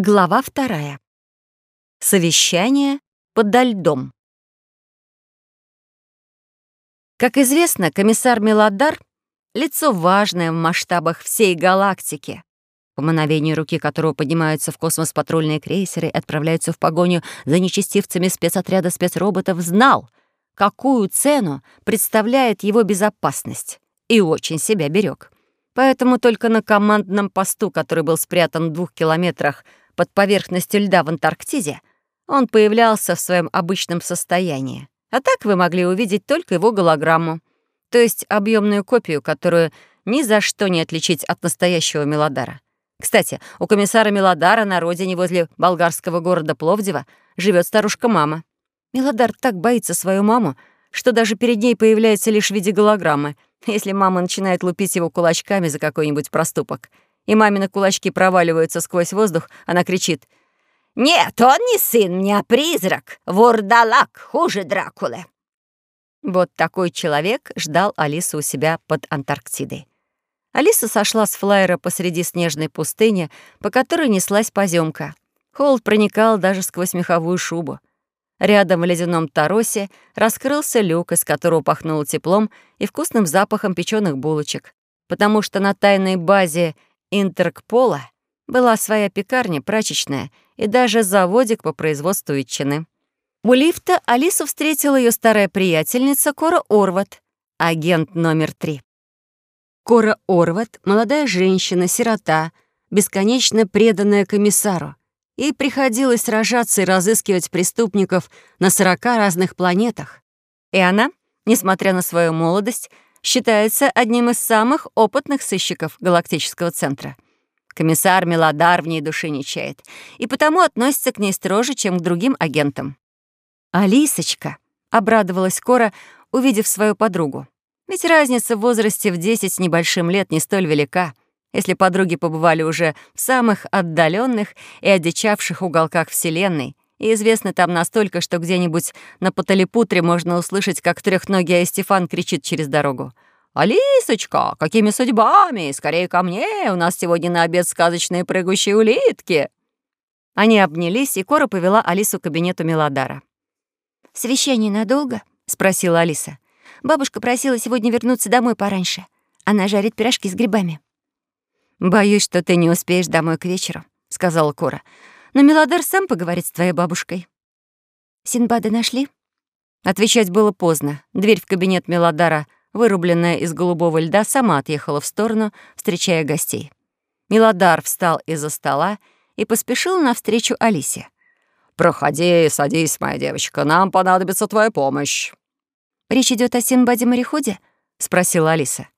Глава вторая. Совещание подо льдом. Как известно, комиссар Мелодар — лицо важное в масштабах всей галактики. По мановению руки которого поднимаются в космос патрульные крейсеры и отправляются в погоню за нечестивцами спецотряда спецроботов, знал, какую цену представляет его безопасность, и очень себя берег. Поэтому только на командном посту, который был спрятан в двух километрах под поверхностью льда в Антарктиде, он появлялся в своем обычном состоянии. А так вы могли увидеть только его голограмму, то есть объемную копию, которую ни за что не отличить от настоящего Мелодара. Кстати, у комиссара Мелодара на родине возле болгарского города Пловдива живет старушка-мама. Мелодар так боится свою маму, что даже перед ней появляется лишь в виде голограммы, если мама начинает лупить его кулачками за какой-нибудь проступок — и мамины кулачки проваливаются сквозь воздух, она кричит «Нет, он не сын мне, а призрак! Вурдалак, хуже Дракулы!» Вот такой человек ждал Алису у себя под Антарктидой. Алиса сошла с флайера посреди снежной пустыни, по которой неслась поземка. Холод проникал даже сквозь меховую шубу. Рядом в ледяном таросе раскрылся люк, из которого пахнуло теплом и вкусным запахом печеных булочек, потому что на тайной базе Интеркпола была своя пекарня, прачечная и даже заводик по производству ветчины. У лифта Алису встретила ее старая приятельница Кора Орват, агент номер три. Кора Орват — молодая женщина, сирота, бесконечно преданная комиссару. Ей приходилось сражаться и разыскивать преступников на 40 разных планетах. И она, несмотря на свою молодость, считается одним из самых опытных сыщиков галактического центра. Комиссар Мелодар в ней души не чает, и потому относится к ней строже, чем к другим агентам. «Алисочка», — обрадовалась Кора, увидев свою подругу. Ведь разница в возрасте в 10 с небольшим лет не столь велика, если подруги побывали уже в самых отдаленных и одичавших уголках Вселенной, и известны там настолько, что где-нибудь на Паталипутре можно услышать, как трехногий Айстефан кричит через дорогу. «Алисочка, какими судьбами? Скорее ко мне! У нас сегодня на обед сказочные прыгающие улитки!» Они обнялись, и Кора повела Алису к кабинету Мелодара. «Совещание надолго?» — спросила Алиса. «Бабушка просила сегодня вернуться домой пораньше. Она жарит пирожки с грибами». «Боюсь, что ты не успеешь домой к вечеру», — сказала Кора. Но Мелодар сам поговорит с твоей бабушкой». «Синбада нашли?» Отвечать было поздно. Дверь в кабинет Мелодара, вырубленная из голубого льда, сама отъехала в сторону, встречая гостей. Мелодар встал из-за стола и поспешил навстречу Алисе. «Проходи, садись, моя девочка, нам понадобится твоя помощь». «Речь идет о Синбаде-мореходе?» — спросила Алиса.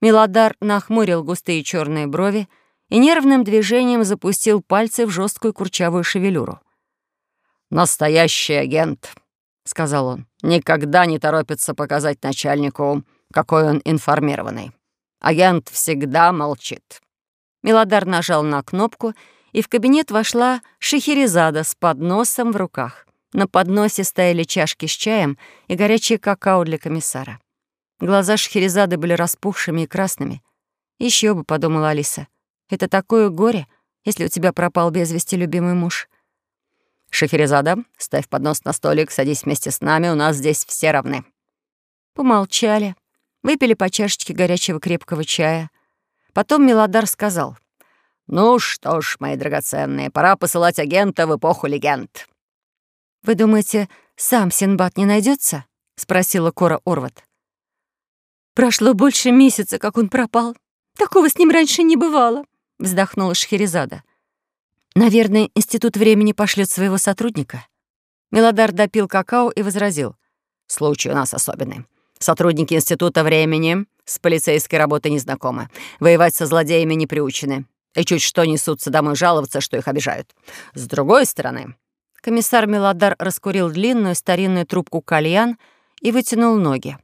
Мелодар нахмурил густые черные брови и нервным движением запустил пальцы в жесткую курчавую шевелюру. «Настоящий агент», — сказал он, — «никогда не торопится показать начальнику, какой он информированный. Агент всегда молчит». Мелодар нажал на кнопку, и в кабинет вошла Шехерезада с подносом в руках. На подносе стояли чашки с чаем и горячее какао для комиссара. Глаза Шехерезады были распухшими и красными. Еще бы, подумала Алиса, это такое горе, если у тебя пропал без вести любимый муж. Шахерезада, ставь поднос на столик, садись вместе с нами, у нас здесь все равны. Помолчали, выпили по чашечке горячего крепкого чая. Потом Мелодар сказал. «Ну что ж, мои драгоценные, пора посылать агента в эпоху легенд». «Вы думаете, сам Синбад не найдется? спросила Кора Орват. «Прошло больше месяца, как он пропал. Такого с ним раньше не бывало», — вздохнула Шхерезада. «Наверное, Институт времени пошлет своего сотрудника». Мелодар допил какао и возразил. «Случай у нас особенный. Сотрудники Института времени с полицейской работой не знакомы. Воевать со злодеями не приучены. И чуть что несутся домой жаловаться, что их обижают. С другой стороны...» Комиссар Мелодар раскурил длинную старинную трубку кальян и вытянул ноги.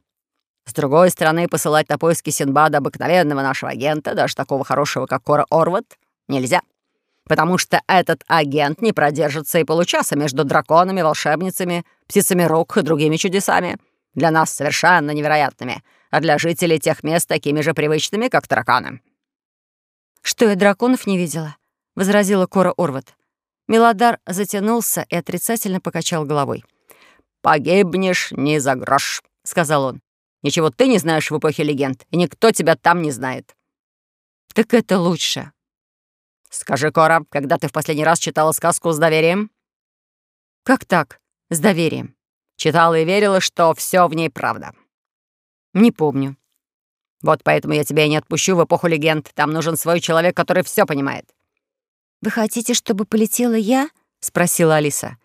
С другой стороны, посылать на поиски Синбада обыкновенного нашего агента, даже такого хорошего, как Кора Орват, нельзя. Потому что этот агент не продержится и получаса между драконами, волшебницами, птицами рук и другими чудесами. Для нас совершенно невероятными, а для жителей тех мест такими же привычными, как тараканы. «Что я драконов не видела?» — возразила Кора Орват. Мелодар затянулся и отрицательно покачал головой. «Погибнешь не за грош», — сказал он. «Ничего ты не знаешь в эпохе легенд, и никто тебя там не знает». «Так это лучше». «Скажи, Кора, когда ты в последний раз читала сказку с доверием?» «Как так? С доверием?» Читала и верила, что все в ней правда. «Не помню». «Вот поэтому я тебя и не отпущу в эпоху легенд. Там нужен свой человек, который все понимает. «Вы хотите, чтобы полетела я?» — спросила Алиса.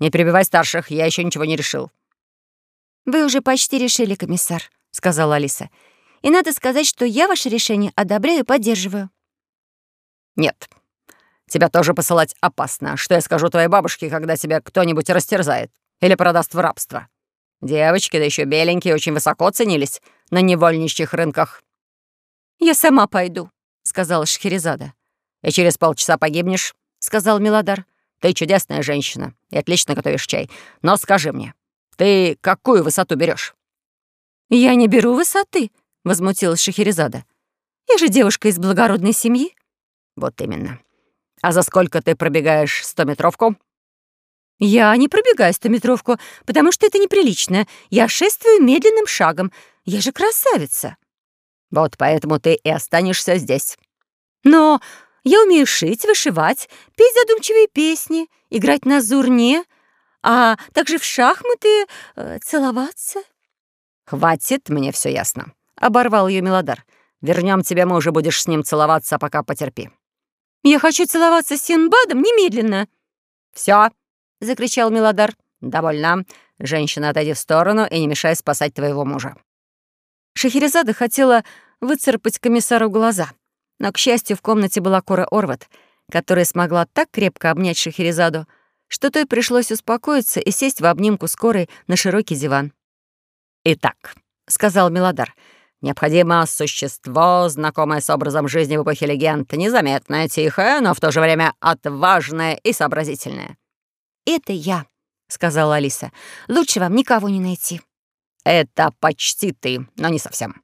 «Не перебивай старших, я еще ничего не решил». «Вы уже почти решили, комиссар», — сказала Алиса. «И надо сказать, что я ваше решение одобряю и поддерживаю». «Нет, тебя тоже посылать опасно. Что я скажу твоей бабушке, когда тебя кто-нибудь растерзает или продаст в рабство? Девочки, да еще беленькие, очень высоко ценились на невольничьих рынках». «Я сама пойду», — сказала Шахерезада и через полчаса погибнешь», — сказал Милодар. «Ты чудесная женщина и отлично готовишь чай. Но скажи мне, ты какую высоту берешь? «Я не беру высоты», — возмутилась Шахерезада. «Я же девушка из благородной семьи». «Вот именно. А за сколько ты пробегаешь стометровку?» «Я не пробегаю стометровку, потому что это неприлично. Я шествую медленным шагом. Я же красавица». «Вот поэтому ты и останешься здесь». «Но я умею шить, вышивать, петь задумчивые песни, играть на зурне, а также в шахматы э, целоваться». «Хватит, мне все ясно», — оборвал ее Мелодар. Вернем тебя, мы уже будешь с ним целоваться, пока потерпи». «Я хочу целоваться с Синбадом немедленно». Все, закричал Мелодар. «Довольно. Женщина, отойди в сторону и не мешай спасать твоего мужа». Шахерезада хотела выцарапать комиссару глаза — но, к счастью, в комнате была Кора Орват, которая смогла так крепко обнять Шахерезаду, что той пришлось успокоиться и сесть в обнимку с Корой на широкий диван. «Итак», — сказал Милодар, — «необходимо существо, знакомое с образом жизни в эпохе легенд, незаметное, тихое, но в то же время отважное и сообразительное». «Это я», — сказала Алиса. «Лучше вам никого не найти». «Это почти ты, но не совсем».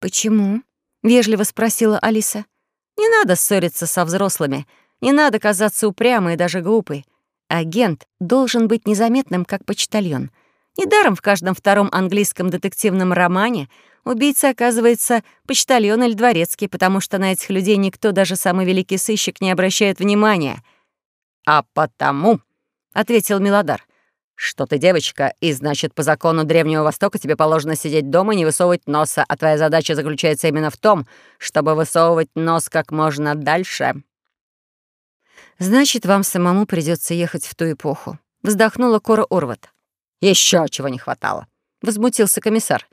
«Почему?» — вежливо спросила Алиса. «Не надо ссориться со взрослыми, не надо казаться упрямой и даже глупой. Агент должен быть незаметным, как почтальон. Недаром в каждом втором английском детективном романе убийца оказывается почтальон или дворецкий, потому что на этих людей никто, даже самый великий сыщик, не обращает внимания». «А потому», — ответил Милодар, что ты девочка, и значит, по закону Древнего Востока тебе положено сидеть дома и не высовывать носа, а твоя задача заключается именно в том, чтобы высовывать нос как можно дальше». «Значит, вам самому придется ехать в ту эпоху», — вздохнула Кора Орват. Еще чего не хватало», — возмутился комиссар.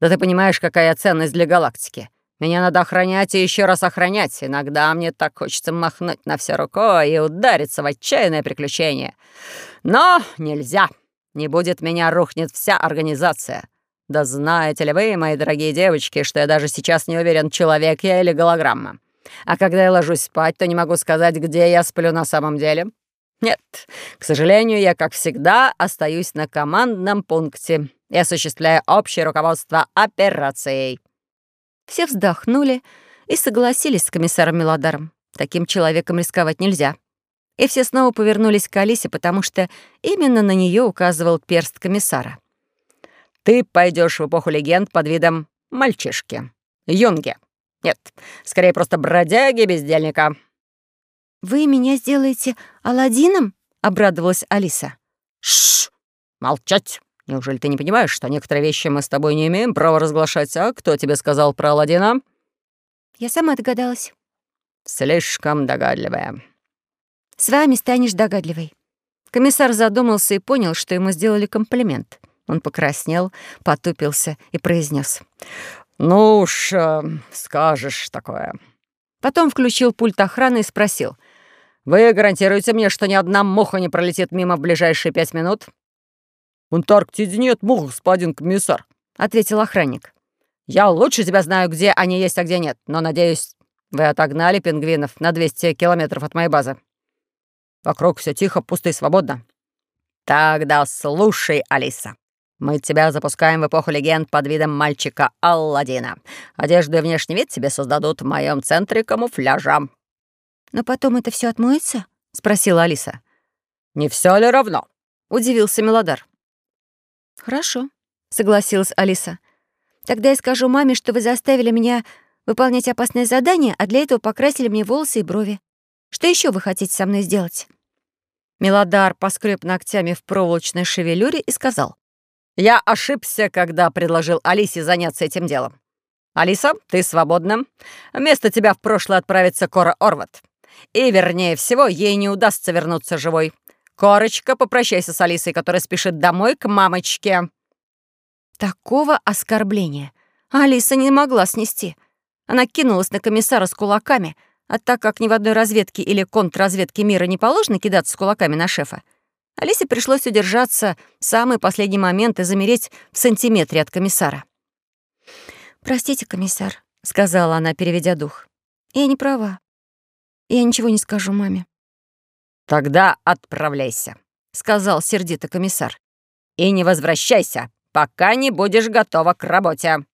«Да ты понимаешь, какая ценность для галактики. Меня надо охранять и еще раз охранять. Иногда мне так хочется махнуть на все рукой и удариться в отчаянное приключение. Но нельзя. Не будет меня, рухнет вся организация. Да знаете ли вы, мои дорогие девочки, что я даже сейчас не уверен, человек я или голограмма. А когда я ложусь спать, то не могу сказать, где я сплю на самом деле. Нет, к сожалению, я, как всегда, остаюсь на командном пункте и осуществляю общее руководство операцией. Все вздохнули и согласились с комиссаром Мелодаром. Таким человеком рисковать нельзя. И все снова повернулись к Алисе, потому что именно на нее указывал перст комиссара. «Ты пойдешь в эпоху легенд под видом мальчишки. Юнги. Нет, скорее просто бродяги-бездельника». «Вы меня сделаете Аладдином?» — обрадовалась Алиса. «Шш! Молчать!» Неужели ты не понимаешь, что некоторые вещи мы с тобой не имеем права разглашать? А кто тебе сказал про Аладдина?» «Я сама догадалась». «Слишком догадливая». «С вами станешь догадливой». Комиссар задумался и понял, что ему сделали комплимент. Он покраснел, потупился и произнес: «Ну уж, э, скажешь такое». Потом включил пульт охраны и спросил. «Вы гарантируете мне, что ни одна муха не пролетит мимо в ближайшие пять минут?» «В Антарктиде нет мух, господин комиссар», — ответил охранник. «Я лучше тебя знаю, где они есть, а где нет, но, надеюсь, вы отогнали пингвинов на 200 километров от моей базы. Вокруг все тихо, пусто и свободно. Тогда слушай, Алиса. Мы тебя запускаем в эпоху легенд под видом мальчика Алладина. Одежду и внешний вид тебе создадут в моем центре камуфляжа». «Но потом это все отмоется?» — спросила Алиса. «Не все ли равно?» — удивился Мелодар. «Хорошо», — согласилась Алиса. «Тогда я скажу маме, что вы заставили меня выполнять опасное задание, а для этого покрасили мне волосы и брови. Что еще вы хотите со мной сделать?» Мелодар поскреб ногтями в проволочной шевелюре и сказал. «Я ошибся, когда предложил Алисе заняться этим делом. Алиса, ты свободна. Вместо тебя в прошлое отправится Кора Орват. И, вернее всего, ей не удастся вернуться живой. Корочка, попрощайся с Алисой, которая спешит домой к мамочке». Такого оскорбления Алиса не могла снести. Она кинулась на комиссара с кулаками, а так как ни в одной разведке или контрразведке мира не положено кидаться с кулаками на шефа, Алисе пришлось удержаться в самый последний момент и замереть в сантиметре от комиссара. «Простите, комиссар», — сказала она, переведя дух. «Я не права. Я ничего не скажу маме». «Тогда отправляйся», — сказал сердито комиссар. «И не возвращайся, пока не будешь готова к работе».